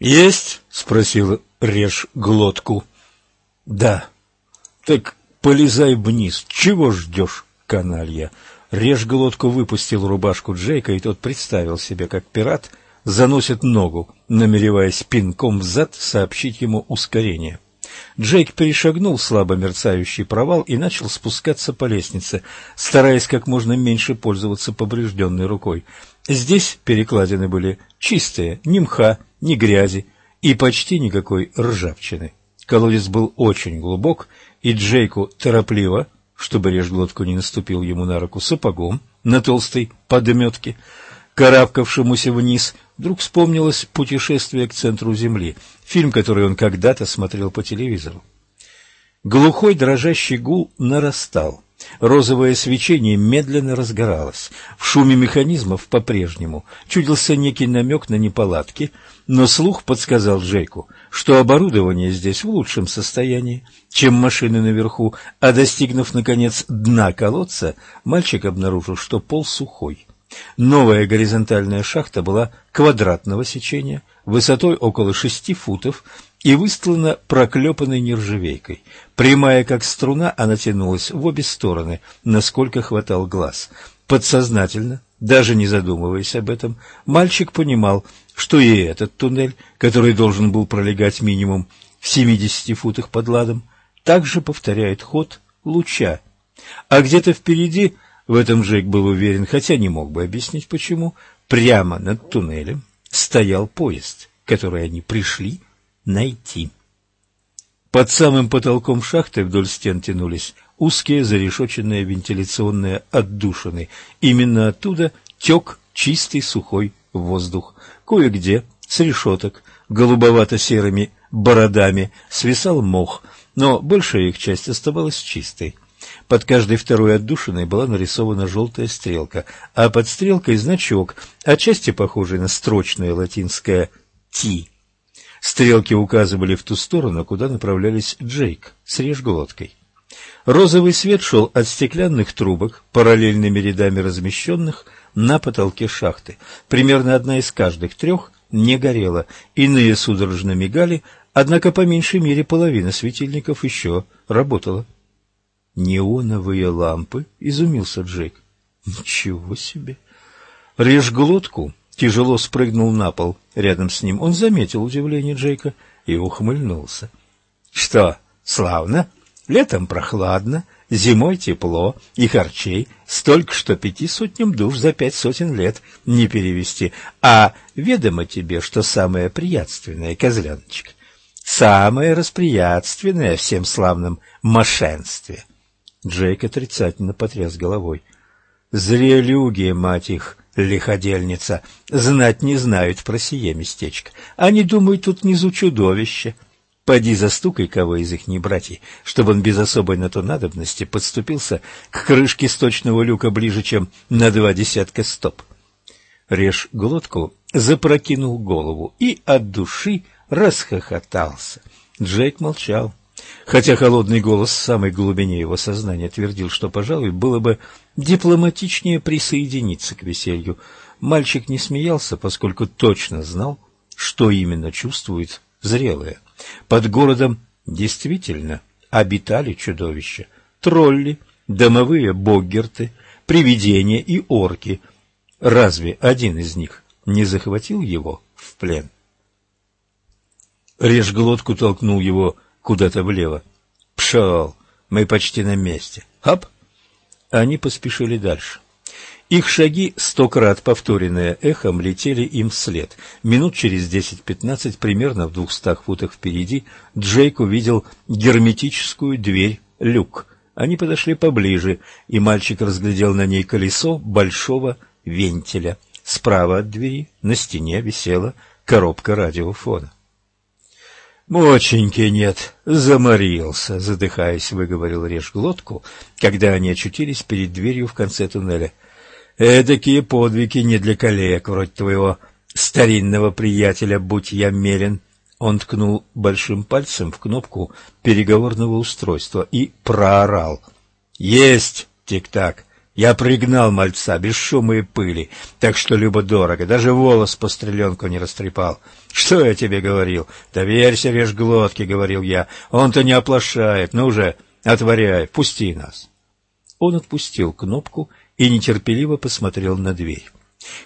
Есть? спросил режь глотку. Да. Так полезай вниз. Чего ждешь, каналья? Режь глотку выпустил рубашку Джейка, и тот представил себе, как пират заносит ногу, намереваясь пинком взад сообщить ему ускорение. Джейк перешагнул слабо мерцающий провал и начал спускаться по лестнице, стараясь как можно меньше пользоваться поврежденной рукой. Здесь перекладины были чистые, ни мха, ни грязи и почти никакой ржавчины. Колодец был очень глубок, и Джейку торопливо чтобы режглотку не наступил ему на руку сапогом на толстой подметке, карабкавшемуся вниз, вдруг вспомнилось «Путешествие к центру Земли», фильм, который он когда-то смотрел по телевизору. Глухой дрожащий гул нарастал. Розовое свечение медленно разгоралось. В шуме механизмов по-прежнему чудился некий намек на неполадки, но слух подсказал Джейку, что оборудование здесь в лучшем состоянии, чем машины наверху, а достигнув, наконец, дна колодца, мальчик обнаружил, что пол сухой. Новая горизонтальная шахта была квадратного сечения, высотой около шести футов и выстлана проклепанной нержавейкой. Прямая, как струна, она тянулась в обе стороны, насколько хватал глаз. Подсознательно, даже не задумываясь об этом, мальчик понимал, что и этот туннель, который должен был пролегать минимум в 70 футах под ладом, также повторяет ход луча. А где-то впереди, в этом Джейк был уверен, хотя не мог бы объяснить почему, прямо над туннелем стоял поезд, который они пришли найти. Под самым потолком шахты вдоль стен тянулись узкие зарешоченные вентиляционные отдушины. Именно оттуда тек чистый сухой воздух. Кое-где с решеток голубовато-серыми бородами свисал мох, но большая их часть оставалась чистой. Под каждой второй отдушиной была нарисована желтая стрелка, а под стрелкой значок, отчасти похожий на строчное латинское «ти». Стрелки указывали в ту сторону, куда направлялись Джейк с режглоткой. Розовый свет шел от стеклянных трубок, параллельными рядами размещенных на потолке шахты. Примерно одна из каждых трех не горела, иные судорожно мигали, однако по меньшей мере половина светильников еще работала. «Неоновые лампы?» — изумился Джейк. «Ничего себе!» «Режь глотку!» Тяжело спрыгнул на пол рядом с ним. Он заметил удивление Джейка и ухмыльнулся. — Что, славно? Летом прохладно, зимой тепло и харчей, столько, что пяти сотням душ за пять сотен лет не перевести. А ведомо тебе, что самое приятственное, козляночек, самое расприятственное всем славном мошенстве. Джейк отрицательно потряс головой. — Зрелюги, мать их! Лиходельница, знать не знают про сие местечко. Они думают, тут внизу чудовище. Поди застукай кого из их братьев, чтобы он без особой на то надобности подступился к крышке сточного люка ближе, чем на два десятка стоп. Режь глотку, запрокинул голову и от души расхохотался. Джейк молчал хотя холодный голос в самой глубине его сознания твердил, что, пожалуй, было бы дипломатичнее присоединиться к веселью. Мальчик не смеялся, поскольку точно знал, что именно чувствует зрелые. Под городом действительно обитали чудовища, тролли, домовые боггерты, привидения и орки. Разве один из них не захватил его в плен? Режь глотку толкнул его куда-то влево. Пшел, мы почти на месте. Хоп! Они поспешили дальше. Их шаги, стократ повторенные эхом, летели им вслед. Минут через десять-пятнадцать, примерно в двухстах футах впереди, Джейк увидел герметическую дверь люк. Они подошли поближе, и мальчик разглядел на ней колесо большого вентиля. Справа от двери на стене висела коробка радиофона. «Моченьки нет, заморился», — задыхаясь, выговорил режь глотку, когда они очутились перед дверью в конце туннеля. «Эдакие подвиги не для коллег, вроде твоего старинного приятеля, будь я мерен». Он ткнул большим пальцем в кнопку переговорного устройства и проорал. «Есть! Тик-так! Я пригнал мальца без шума и пыли, так что любо-дорого, даже волос по стреленку не растрепал. Что я тебе говорил? Доверься, режь глотки, говорил я. Он-то не оплошает. Ну же, отворяй, пусти нас. Он отпустил кнопку и нетерпеливо посмотрел на дверь.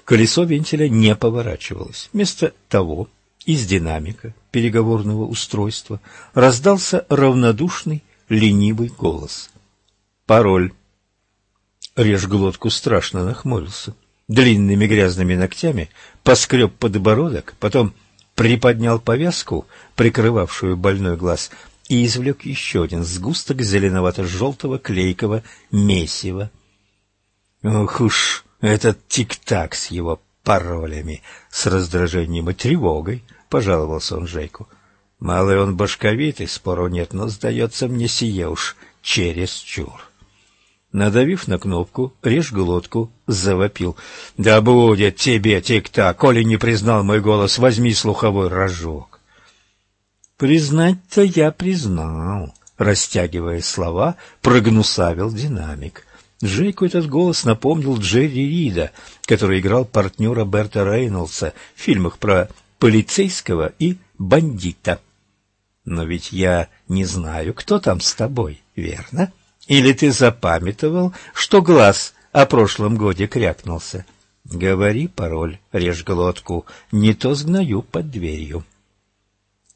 Колесо вентиля не поворачивалось. Вместо того из динамика переговорного устройства раздался равнодушный, ленивый голос. «Пароль». Режь глотку страшно нахмурился. Длинными грязными ногтями поскреб подбородок, потом приподнял повязку, прикрывавшую больной глаз, и извлек еще один сгусток зеленовато-желтого клейкого месива. Ох уж этот тик-так с его паролями, с раздражением и тревогой, — пожаловался он Жейку. Малый он башковитый, спору нет, но, сдается мне, сие уж чересчур. Надавив на кнопку, режь глотку, завопил. «Да будет тебе тик-так! Коли не признал мой голос, возьми слуховой рожок!» «Признать-то я признал», — растягивая слова, прогнусавил динамик. Джейку этот голос напомнил Джерри Рида, который играл партнера Берта Рейнольдса в фильмах про полицейского и бандита. «Но ведь я не знаю, кто там с тобой, верно?» Или ты запамятовал, что глаз о прошлом годе крякнулся? Говори пароль, режь глотку, не то сгною под дверью.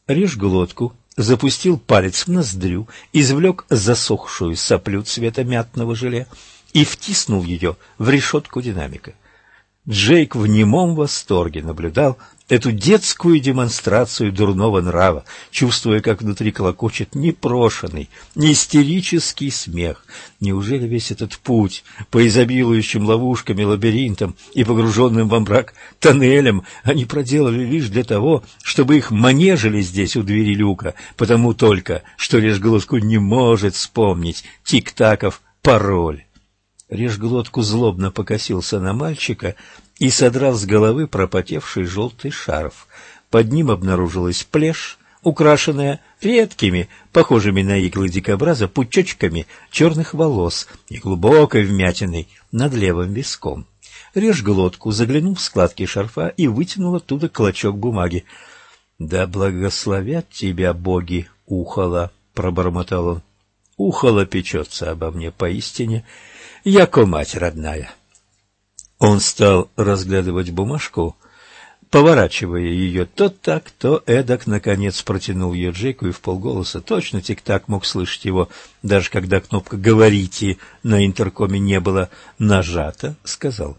Режь глотку, запустил палец в ноздрю, извлек засохшую соплю цвета мятного желе и втиснул ее в решетку динамика. Джейк в немом восторге наблюдал эту детскую демонстрацию дурного нрава, чувствуя, как внутри колокочет непрошенный, не истерический смех. Неужели весь этот путь по изобилующим ловушками, лабиринтам и погруженным во мрак тоннелям они проделали лишь для того, чтобы их манежили здесь у двери люка, потому только, что Режглотку не может вспомнить тик-таков пароль. Режглотку злобно покосился на мальчика, и содрал с головы пропотевший желтый шарф. Под ним обнаружилась плешь, украшенная редкими, похожими на иглы дикобраза, пучочками черных волос и глубокой вмятиной над левым виском. Режь глотку, заглянул в складки шарфа и вытянул оттуда клочок бумаги. — Да благословят тебя боги, ухола! — пробормотал он. — Ухола печется обо мне поистине, яко мать родная. Он стал разглядывать бумажку, поворачивая ее то так, то эдак, наконец протянул ее Джейку и в полголоса, точно тик-так мог слышать его, даже когда кнопка «Говорите» на интеркоме не была нажата, сказал.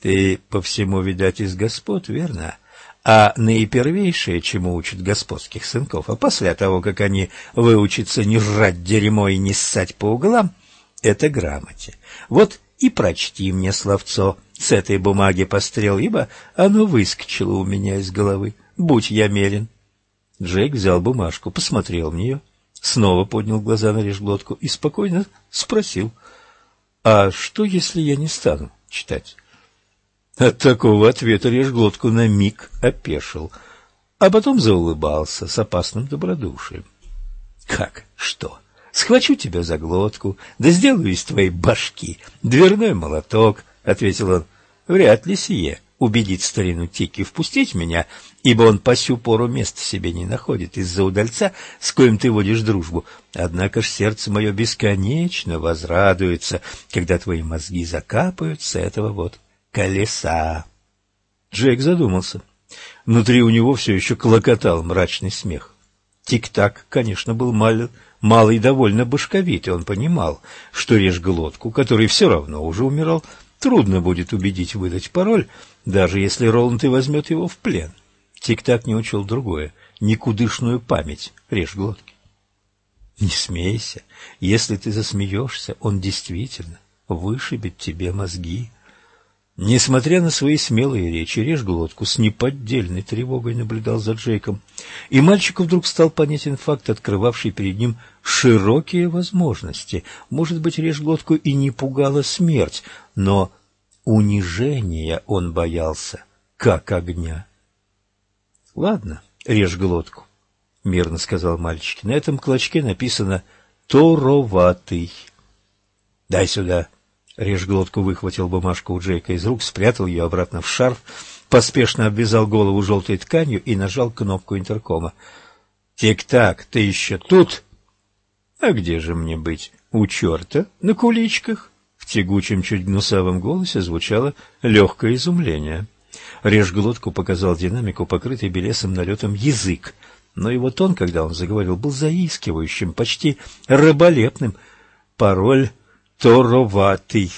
«Ты по всему, видать, из господ, верно?» А наипервейшее, чему учат господских сынков, а после того, как они выучатся не жрать дерьмо и не ссать по углам, это грамоте. Вот и прочти мне словцо с этой бумаги пострел, ибо оно выскочило у меня из головы. Будь я мерен. Джейк взял бумажку, посмотрел в нее, снова поднял глаза на решглотку и спокойно спросил, «А что, если я не стану читать?» От такого ответа решглотку на миг опешил, а потом заулыбался с опасным добродушием. «Как? Что?» Схвачу тебя за глотку, да сделаю из твоей башки дверной молоток, — ответил он. — Вряд ли сие убедит старину Тики впустить меня, ибо он по сю пору места себе не находит из-за удальца, с коим ты водишь дружбу. Однако ж сердце мое бесконечно возрадуется, когда твои мозги закапают с этого вот колеса. Джек задумался. Внутри у него все еще клокотал мрачный смех. Тик-так, конечно, был малый Малый довольно башковит, и он понимал, что режь глотку, который все равно уже умирал, трудно будет убедить выдать пароль, даже если Роланд и возьмет его в плен. Тик-так не учел другое — никудышную память режь глотки. Не смейся, если ты засмеешься, он действительно вышибет тебе мозги. Несмотря на свои смелые речи, режь глотку с неподдельной тревогой наблюдал за Джейком, и мальчику вдруг стал понятен факт, открывавший перед ним широкие возможности. Может быть, режь глотку и не пугала смерть, но унижения он боялся, как огня. — Ладно, режь глотку, — мирно сказал мальчик. На этом клочке написано «Тороватый». — Дай сюда. — Режглотку выхватил бумажку у Джейка из рук, спрятал ее обратно в шарф, поспешно обвязал голову желтой тканью и нажал кнопку интеркома. «Тик-так, ты еще тут?» «А где же мне быть? У черта? На куличках?» В тягучем, чуть гнусавом голосе звучало легкое изумление. Режглотку показал динамику, покрытый белесым налетом язык, но его тон, когда он заговорил, был заискивающим, почти рыболепным. Пароль тороватый.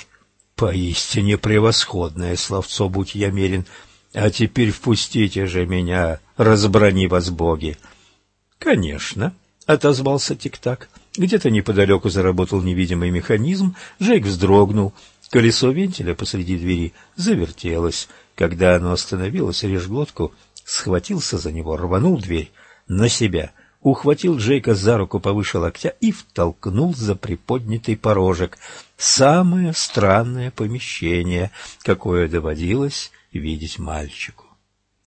Поистине превосходное словцо, будь я мерен. А теперь впустите же меня, разбрани вас боги. — Конечно, — отозвался Тик-Так. Где-то неподалеку заработал невидимый механизм, Джейк вздрогнул. Колесо вентиля посреди двери завертелось. Когда оно остановилось, режглотку схватился за него, рванул дверь на себя — ухватил Джейка за руку повыше локтя и втолкнул за приподнятый порожек. Самое странное помещение, какое доводилось видеть мальчику.